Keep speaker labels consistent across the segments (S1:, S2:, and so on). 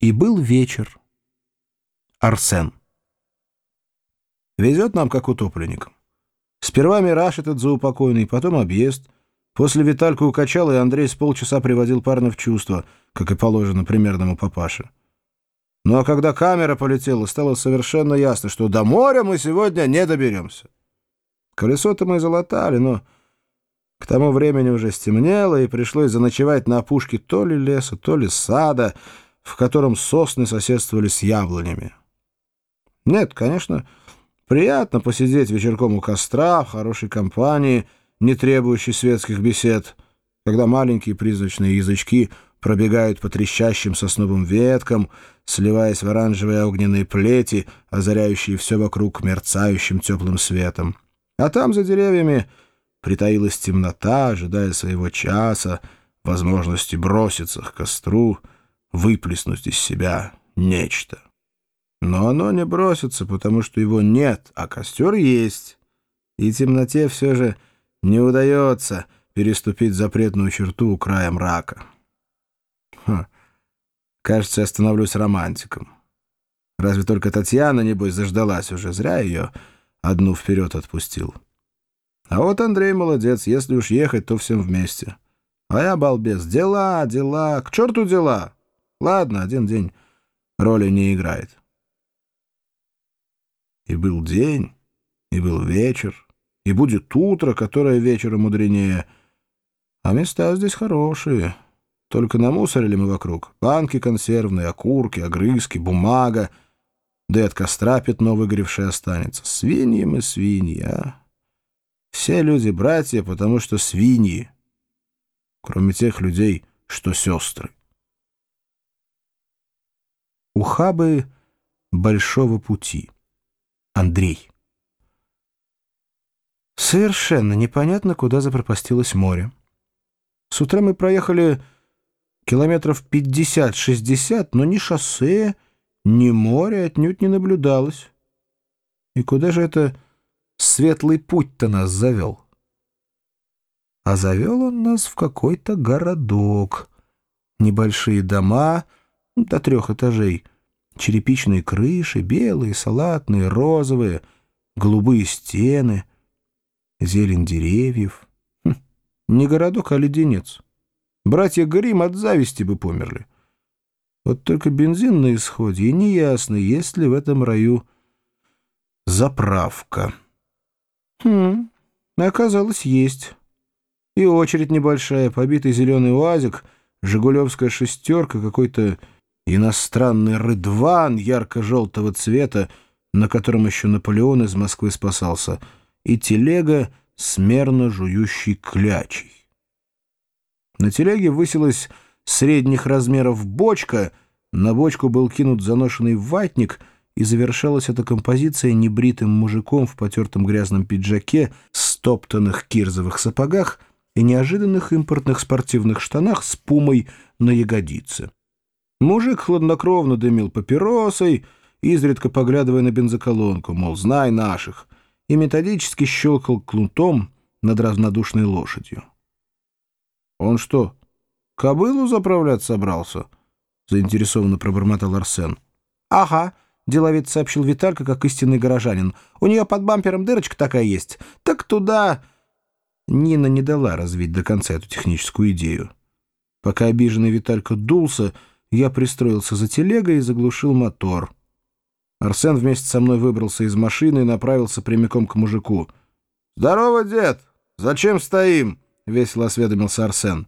S1: И был вечер. Арсен. Везет нам, как утопленникам. Сперва мираж этот заупокойный, потом объезд. После Витальку укачал, и Андрей с полчаса приводил парня в чувство, как и положено примерному папаше. Ну а когда камера полетела, стало совершенно ясно, что до моря мы сегодня не доберемся. Колесо-то мы залатали, но к тому времени уже стемнело, и пришлось заночевать на опушке то ли леса, то ли сада, в котором сосны соседствовали с яблонями. Нет, конечно, приятно посидеть вечерком у костра, в хорошей компании, не требующей светских бесед, когда маленькие призрачные язычки — пробегают по трещащим сосновым веткам, сливаясь в оранжевые огненные плети, озаряющие все вокруг мерцающим теплым светом. А там, за деревьями, притаилась темнота, ожидая своего часа, возможности броситься к костру, выплеснуть из себя нечто. Но оно не бросится, потому что его нет, а костер есть. И темноте все же не удается переступить запретную черту у края мрака. Ха. Кажется, я становлюсь романтиком. Разве только Татьяна, небось, заждалась уже. Зря ее одну вперед отпустил. А вот Андрей молодец. Если уж ехать, то всем вместе. А я балбес. Дела, дела. К черту дела. Ладно, один день роли не играет. И был день, и был вечер, и будет утро, которое вечером мудренее. А места здесь хорошие. Только намусорили мы вокруг. Банки консервные, окурки, огрызки, бумага. Да и от костра пятно выгоревшее останется. Свиньи мы свиньи, а? Все люди братья, потому что свиньи. Кроме тех людей, что сестры. Ухабы большого пути. Андрей. Совершенно непонятно, куда запропастилось море. С утра мы проехали Километров 50-60, но ни шоссе, ни моря отнюдь не наблюдалось. И куда же это светлый путь-то нас завел? А завел он нас в какой-то городок. Небольшие дома до трех этажей, черепичные крыши, белые, салатные, розовые, голубые стены, зелень деревьев. Хм, не городок, а леденец. Братья Грим от зависти бы померли. Вот только бензин на исходе, и неясно, есть ли в этом раю заправка. Хм, оказалось, есть. И очередь небольшая, побитый зеленый уазик, жигулевская шестерка, какой-то иностранный рыдван ярко-желтого цвета, на котором еще Наполеон из Москвы спасался, и телега с мерно жующей клячей. На телеге высилась средних размеров бочка, на бочку был кинут заношенный ватник, и завершалась эта композиция небритым мужиком в потертом грязном пиджаке, стоптанных кирзовых сапогах и неожиданных импортных спортивных штанах с пумой на ягодице. Мужик хладнокровно дымил папиросой, изредка поглядывая на бензоколонку, мол, знай наших, и методически щелкал клунтом над равнодушной лошадью. «Он что, кобылу заправлять собрался?» — заинтересованно пробормотал Арсен. «Ага», — деловит сообщил Виталька, как истинный горожанин. «У нее под бампером дырочка такая есть. Так туда...» Нина не дала развить до конца эту техническую идею. Пока обиженный Виталька дулся, я пристроился за телегой и заглушил мотор. Арсен вместе со мной выбрался из машины и направился прямиком к мужику. «Здорово, дед! Зачем стоим?» — весело осведомился Арсен.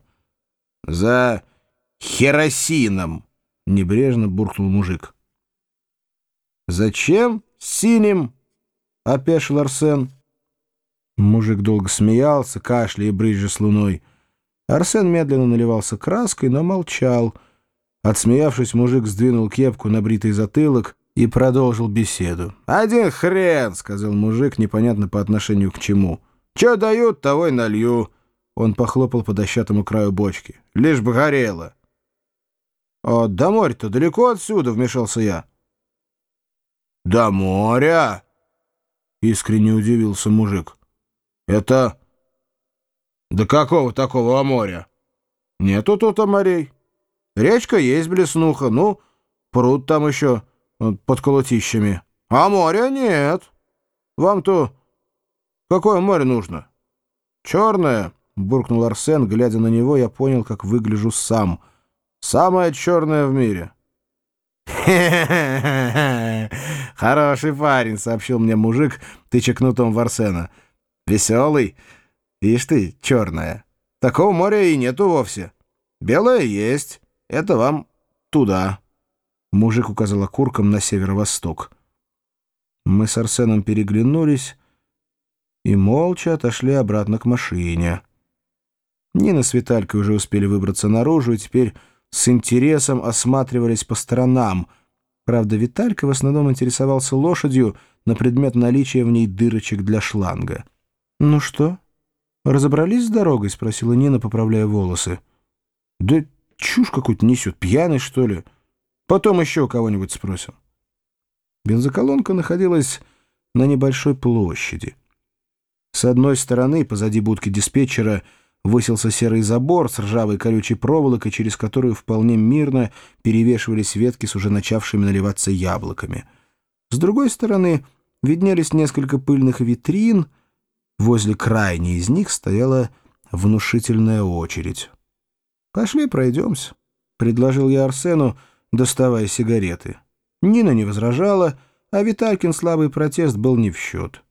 S1: «За херосином!» — небрежно буркнул мужик. «Зачем синим?» — опешил Арсен. Мужик долго смеялся, кашляя и брызжа с луной. Арсен медленно наливался краской, но молчал. Отсмеявшись, мужик сдвинул кепку на бритый затылок и продолжил беседу. «Один хрен!» — сказал мужик, непонятно по отношению к чему. «Че дают, того и налью. Он похлопал по дощатому краю бочки. «Лишь бы горело!» «А до моря-то далеко отсюда?» — вмешался я. «До моря?» — искренне удивился мужик. «Это... До какого такого моря?» «Нету тут морей. Речка есть блеснуха, ну, пруд там еще под колотищами. А моря нет. Вам-то какое море нужно? Черное, буркнул Арсен, глядя на него, я понял, как выгляжу сам. Самое черное в мире. «Хороший парень», — сообщил мне мужик, тыча кнутом в Арсена. «Веселый. Ишь ты, черная. Такого моря и нету вовсе. Белое есть. Это вам туда». Мужик указал окурком на северо-восток. Мы с Арсеном переглянулись и молча отошли обратно к машине. Нина с Виталькой уже успели выбраться наружу и теперь с интересом осматривались по сторонам. Правда, Виталька в основном интересовался лошадью на предмет наличия в ней дырочек для шланга. «Ну что, разобрались с дорогой?» — спросила Нина, поправляя волосы. «Да чушь какую-то несет, пьяный, что ли?» Потом еще кого-нибудь спросим. Бензоколонка находилась на небольшой площади. С одной стороны, позади будки диспетчера, высился серый забор с ржавой колючей проволокой, через которую вполне мирно перевешивались ветки с уже начавшими наливаться яблоками. С другой стороны, виднелись несколько пыльных витрин. Возле крайней из них стояла внушительная очередь. «Пошли пройдемся», — предложил я Арсену, — доставая сигареты. Нина не возражала, а Виталькин слабый протест был не в счет.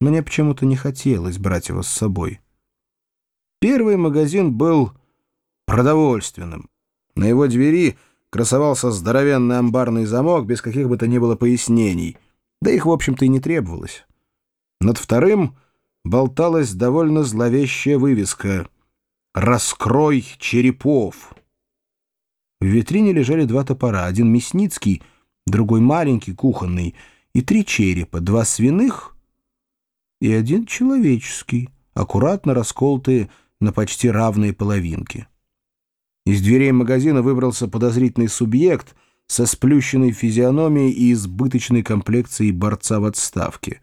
S1: Мне почему-то не хотелось брать его с собой. Первый магазин был продовольственным. На его двери красовался здоровенный амбарный замок без каких бы то ни было пояснений, да их, в общем-то, и не требовалось. Над вторым болталась довольно зловещая вывеска «Раскрой черепов». В витрине лежали два топора, один мясницкий, другой маленький, кухонный, и три черепа, два свиных и один человеческий, аккуратно расколотые на почти равные половинки. Из дверей магазина выбрался подозрительный субъект со сплющенной физиономией и избыточной комплекцией борца в отставке.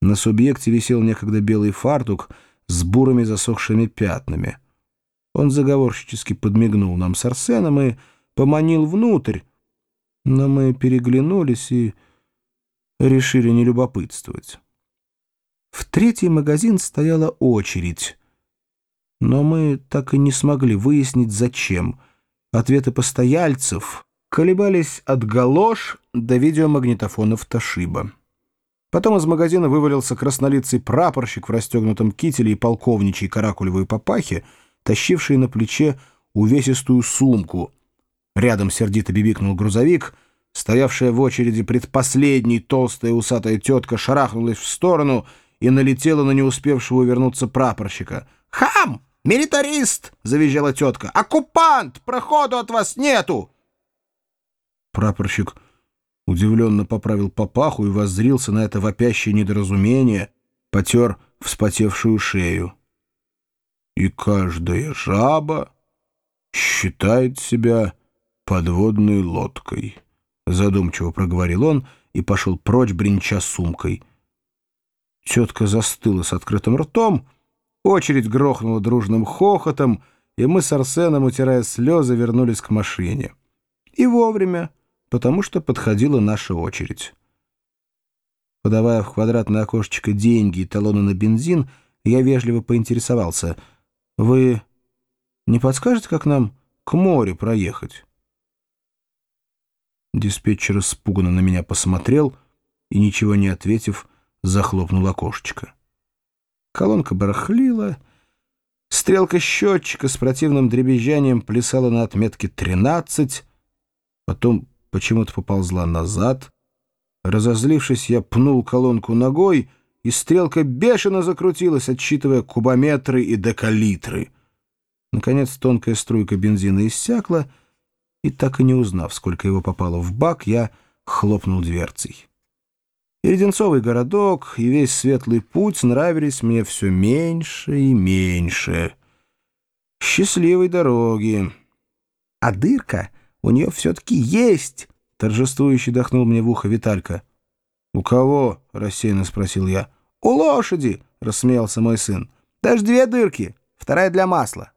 S1: На субъекте висел некогда белый фартук с бурыми засохшими пятнами — он заговорщически подмигнул нам с Арсеном и поманил внутрь, но мы переглянулись и решили не любопытствовать. В третий магазин стояла очередь, но мы так и не смогли выяснить, зачем. Ответы постояльцев колебались от галош до видеомагнитофонов Тошиба. Потом из магазина вывалился краснолицый прапорщик в расстегнутом кителе и полковничьей каракулевой папахе, тащивший на плече увесистую сумку. Рядом сердито бибикнул грузовик. Стоявшая в очереди предпоследней толстая усатая тетка шарахнулась в сторону и налетела на не успевшего вернуться прапорщика. «Хам! Милитарист!» — завизжала тетка. «Оккупант! Проходу от вас нету!» Прапорщик удивленно поправил папаху и воззрился на это вопящее недоразумение, потер вспотевшую шею и каждая жаба считает себя подводной лодкой. Задумчиво проговорил он и пошел прочь, бренча сумкой. Тетка застыла с открытым ртом, очередь грохнула дружным хохотом, и мы с Арсеном, утирая слезы, вернулись к машине. И вовремя, потому что подходила наша очередь. Подавая в квадратное окошечко деньги и талоны на бензин, я вежливо поинтересовался — вы не подскажете, как нам к морю проехать? Диспетчер испуганно на меня посмотрел и, ничего не ответив, захлопнул окошечко. Колонка барахлила, стрелка счетчика с противным дребезжанием плясала на отметке 13, потом почему-то поползла назад. Разозлившись, я пнул колонку ногой — и стрелка бешено закрутилась, отсчитывая кубометры и декалитры. Наконец тонкая струйка бензина иссякла, и так и не узнав, сколько его попало в бак, я хлопнул дверцей. И Леденцовый городок, и весь светлый путь нравились мне все меньше и меньше. Счастливой дороги. А дырка у нее все-таки есть, торжествующе дохнул мне в ухо Виталька. «У кого?» — рассеянно спросил я. «У лошади!» — рассмеялся мой сын. «Даже две дырки, вторая для масла.